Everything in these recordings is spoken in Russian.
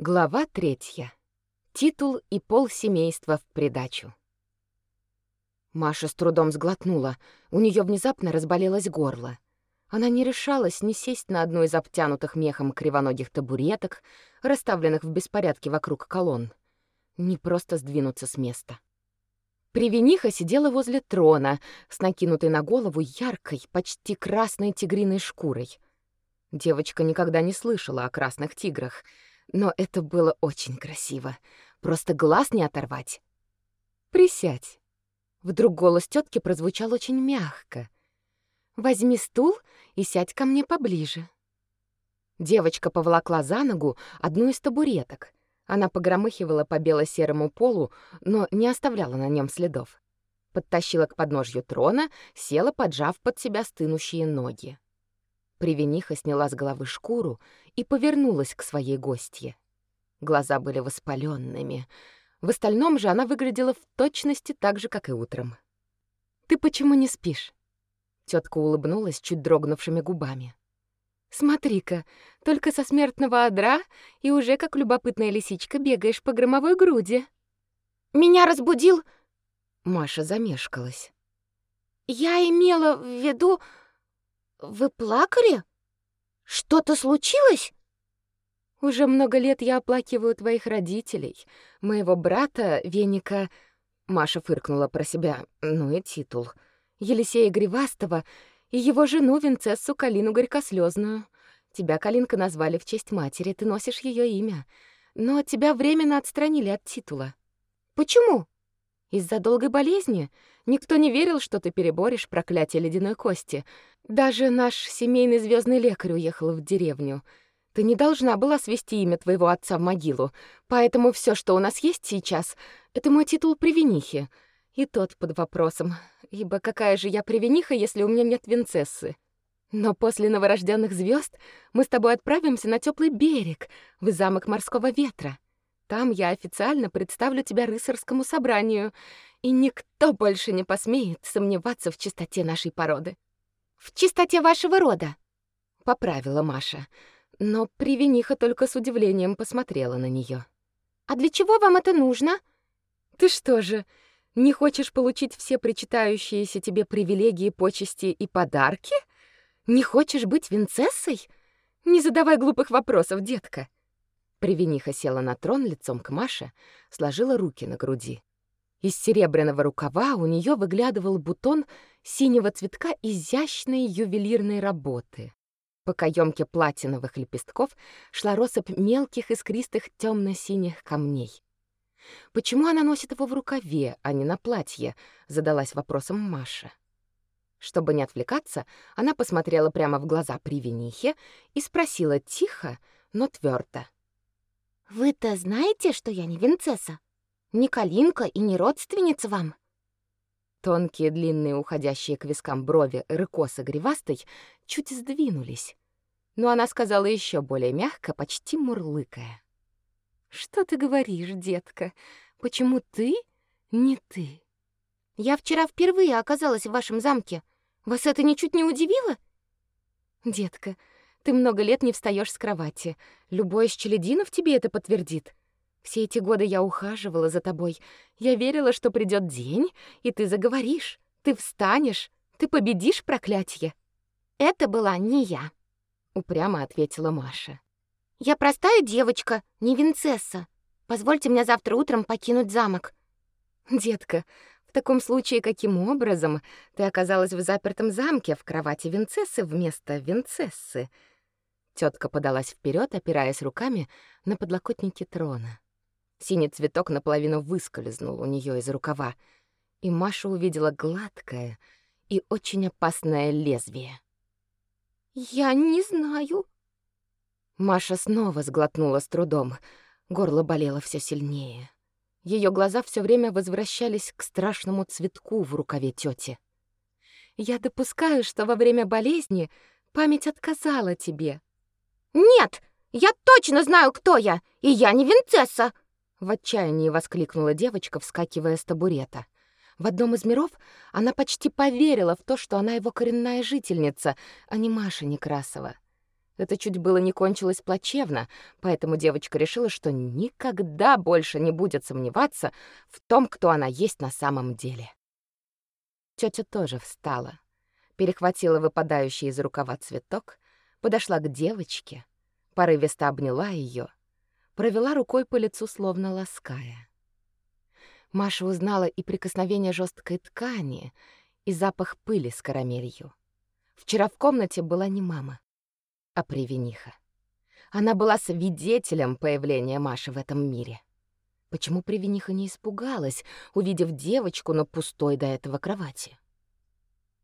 Глава третья. Титул и пол семейства в придачу. Маша с трудом сглотнула. У нее внезапно разболелось горло. Она не решалась ни сесть на одну из обтянутых мехом кривоногих табуреток, расставленных в беспорядке вокруг колонн, ни просто сдвинуться с места. Привениха сидела возле трона с накинутой на голову яркой, почти красной тигриной шкурой. Девочка никогда не слышала о красных тиграх — но это было очень красиво. Просто глаз не оторвать. «Присядь». Вдруг голос тетки прозвучал очень мягко. «Возьми стул и сядь ко мне поближе». Девочка поволокла за ногу одну из табуреток. Она погромыхивала по бело-серому полу, но не оставляла на нем следов. Подтащила к подножью трона, села, поджав под себя стынущие ноги. Привениха сняла с головы шкуру и повернулась к своей гостье. Глаза были воспаленными. В остальном же она выглядела в точности так же, как и утром. «Ты почему не спишь?» Тетка улыбнулась чуть дрогнувшими губами. «Смотри-ка, только со смертного одра и уже как любопытная лисичка бегаешь по громовой груди». «Меня разбудил...» Маша замешкалась. «Я имела в виду...» Вы плакали? Что-то случилось? Уже много лет я оплакиваю твоих родителей, моего брата Веника. Маша фыркнула про себя. Ну и титул. Елисея Гривастова и его жену Винцессу Калину Горькослезную. Тебя, Калинка, назвали в честь матери, ты носишь ее имя. Но тебя временно отстранили от титула. Почему? Из-за долгой болезни никто не верил, что ты переборешь проклятие ледяной кости. Даже наш семейный звездный лекарь уехал в деревню. Ты не должна была свести имя твоего отца в могилу, поэтому все, что у нас есть сейчас, это мой титул привинихи. И тот под вопросом, ибо какая же я привиниха, если у меня нет винцессы? Но после новорожденных звезд мы с тобой отправимся на теплый берег, в замок морского ветра. Там я официально представлю тебя рыцарскому собранию, и никто больше не посмеет сомневаться в чистоте нашей породы. В чистоте вашего рода, поправила Маша. Но Привениха только с удивлением посмотрела на нее. А для чего вам это нужно? Ты что же, не хочешь получить все причитающиеся тебе привилегии, почести и подарки? Не хочешь быть винцессой? Не задавай глупых вопросов, детка. Привениха села на трон лицом к Маше, сложила руки на груди. Из серебряного рукава у нее выглядывал бутон синего цветка изящной ювелирной работы. По каемке платиновых лепестков шла россыпь мелких искристых темно синих камней. Почему она носит его в рукаве, а не на платье? задалась вопросом Маша. Чтобы не отвлекаться, она посмотрела прямо в глаза Привенихе и спросила тихо, но твердо: вы-то знаете, что я не Винцесса? Не Калинка и не родственница вам. Тонкие, длинные, уходящие к вискам брови рыкоса гривастой чуть сдвинулись. Но она сказала еще более мягко, почти мурлыкая. «Что ты говоришь, детка? Почему ты не ты?» «Я вчера впервые оказалась в вашем замке. Вас это ничуть не удивило?» «Детка, ты много лет не встаешь с кровати. Любой из челядинов тебе это подтвердит. Все эти годы я ухаживала за тобой. Я верила, что придет день, и ты заговоришь. Ты встанешь, ты победишь проклятие. Это была не я, упрямо ответила Маша. Я простая девочка, не винцесса. Позвольте мне завтра утром покинуть замок. Детка, в таком случае каким образом ты оказалась в запертом замке в кровати винцессы вместо винцессы? Тетка подалась вперед, опираясь руками на подлокотники трона. Синий цветок наполовину выскользнул у нее из рукава, и Маша увидела гладкое и очень опасное лезвие. «Я не знаю». Маша снова сглотнула с трудом. Горло болело все сильнее. Ее глаза все время возвращались к страшному цветку в рукаве тети. «Я допускаю, что во время болезни память отказала тебе», «Нет, я точно знаю, кто я, и я не Винцесса!» В отчаянии воскликнула девочка, вскакивая с табурета. В одном из миров она почти поверила в то, что она его коренная жительница, а не Маша Некрасова. Это чуть было не кончилось плачевно, поэтому девочка решила, что никогда больше не будет сомневаться в том, кто она есть на самом деле. Тётя тоже встала, перехватила выпадающий из рукава цветок, подошла к девочке, порывисто обняла её, провела рукой по лицу, словно лаская. Маша узнала и прикосновение жесткой ткани, и запах пыли с карамелью. Вчера в комнате была не мама а Привениха. Она была свидетелем появления Маши в этом мире. Почему Привениха не испугалась, увидев девочку на пустой до этого кровати?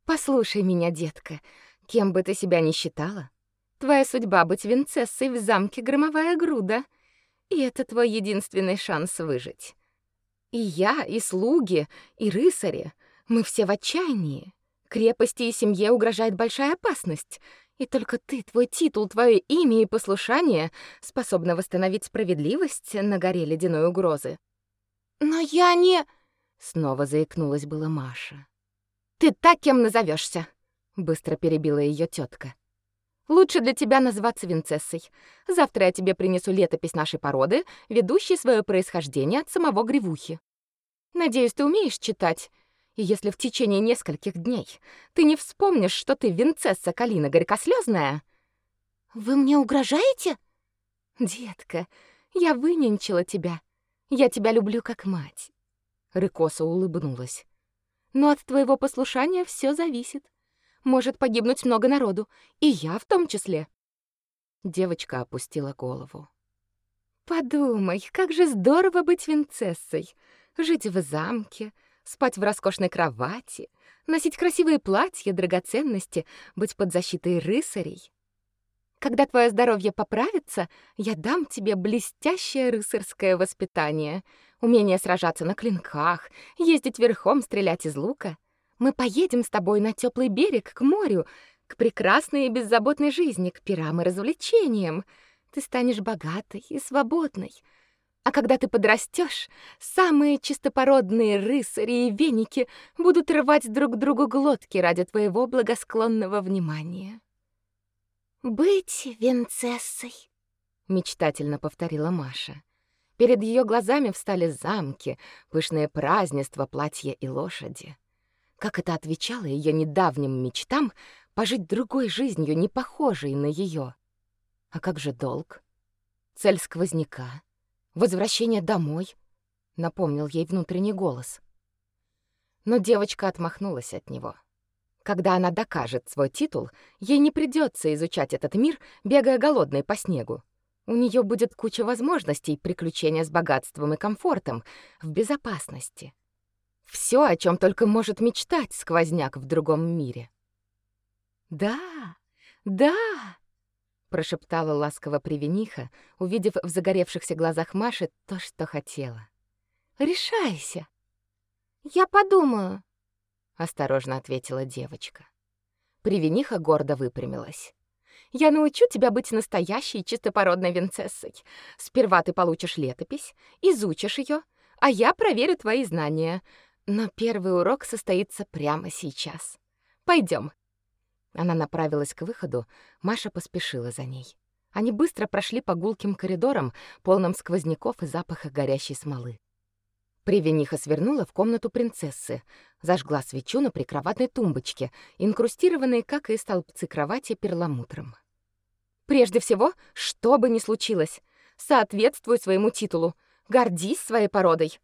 «Послушай меня, детка, кем бы ты себя ни считала, твоя судьба быть винцессой в замке Громовая Груда, и это твой единственный шанс выжить. И я, и слуги, и рыцари, мы все в отчаянии. Крепости и семье угрожает большая опасность — и только ты, твой титул, твое имя и послушание способны восстановить справедливость на горе ледяной угрозы. Но я не... Снова заикнулась была Маша. Ты так кем назовешься? Быстро перебила ее тетка. Лучше для тебя называться Винцессой. Завтра я тебе принесу летопись нашей породы, ведущей свое происхождение от самого Гривухи. Надеюсь, ты умеешь читать и если в течение нескольких дней ты не вспомнишь, что ты Винцесса Калина горькослезная, Вы мне угрожаете? Детка, я выненчила тебя. Я тебя люблю как мать. Рыкоса улыбнулась. Но от твоего послушания все зависит. Может погибнуть много народу, и я в том числе. Девочка опустила голову. Подумай, как же здорово быть Винцессой, жить в замке, спать в роскошной кровати, носить красивые платья, драгоценности, быть под защитой рыцарей. Когда твое здоровье поправится, я дам тебе блестящее рыцарское воспитание, умение сражаться на клинках, ездить верхом, стрелять из лука. Мы поедем с тобой на теплый берег, к морю, к прекрасной и беззаботной жизни, к пирам и развлечениям. Ты станешь богатой и свободной, а когда ты подрастешь, самые чистопородные рыцари и веники будут рвать друг другу глотки ради твоего благосклонного внимания. «Быть венцессой», — мечтательно повторила Маша. Перед ее глазами встали замки, пышные празднества, платья и лошади. Как это отвечало ее недавним мечтам пожить другой жизнью, не похожей на ее. А как же долг? Цель сквозняка — Возвращение домой, напомнил ей внутренний голос. Но девочка отмахнулась от него. Когда она докажет свой титул, ей не придется изучать этот мир, бегая голодной по снегу. У нее будет куча возможностей приключения с богатством и комфортом, в безопасности. Все, о чем только может мечтать сквозняк в другом мире. Да, да, прошептала ласково привениха, увидев в загоревшихся глазах Маши то, что хотела. Решайся. Я подумаю, осторожно ответила девочка. Привениха гордо выпрямилась. Я научу тебя быть настоящей чистопородной винцессой. Сперва ты получишь летопись, изучишь ее, а я проверю твои знания. Но первый урок состоится прямо сейчас. Пойдем. Она направилась к выходу, Маша поспешила за ней. Они быстро прошли по гулким коридорам, полным сквозняков и запаха горящей смолы. Привениха свернула в комнату принцессы, зажгла свечу на прикроватной тумбочке, инкрустированной, как и столбцы кровати, перламутром. «Прежде всего, что бы ни случилось, соответствуй своему титулу, гордись своей породой», —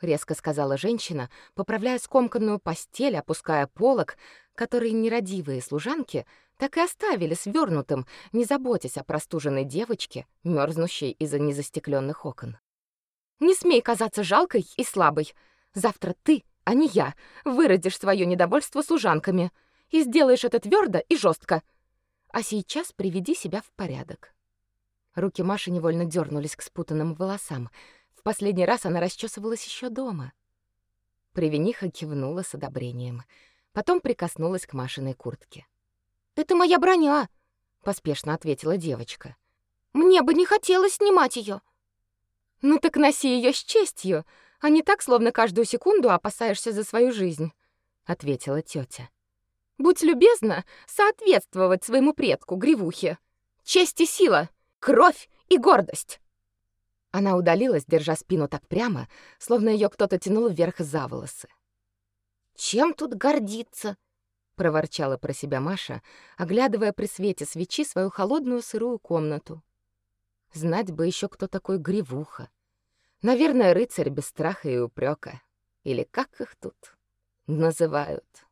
резко сказала женщина, поправляя скомканную постель, опуская полог, который нерадивые служанки так и оставили свернутым, не заботясь о простуженной девочке, мерзнущей из-за незастекленных окон. «Не смей казаться жалкой и слабой. Завтра ты, а не я, выродишь свое недовольство служанками и сделаешь это твердо и жестко. А сейчас приведи себя в порядок». Руки Маши невольно дернулись к спутанным волосам. В последний раз она расчесывалась еще дома. Привениха кивнула с одобрением — Потом прикоснулась к Машиной куртке. «Это моя броня», — поспешно ответила девочка. «Мне бы не хотелось снимать ее. «Ну так носи ее с честью, а не так, словно каждую секунду опасаешься за свою жизнь», — ответила тетя. «Будь любезна соответствовать своему предку, Гривухе. честь и сила, кровь и гордость. Она удалилась, держа спину так прямо, словно ее кто-то тянул вверх за волосы. «Чем тут гордиться?» — проворчала про себя Маша, оглядывая при свете свечи свою холодную сырую комнату. Знать бы еще, кто такой Гривуха. Наверное, рыцарь без страха и упрека. Или как их тут называют.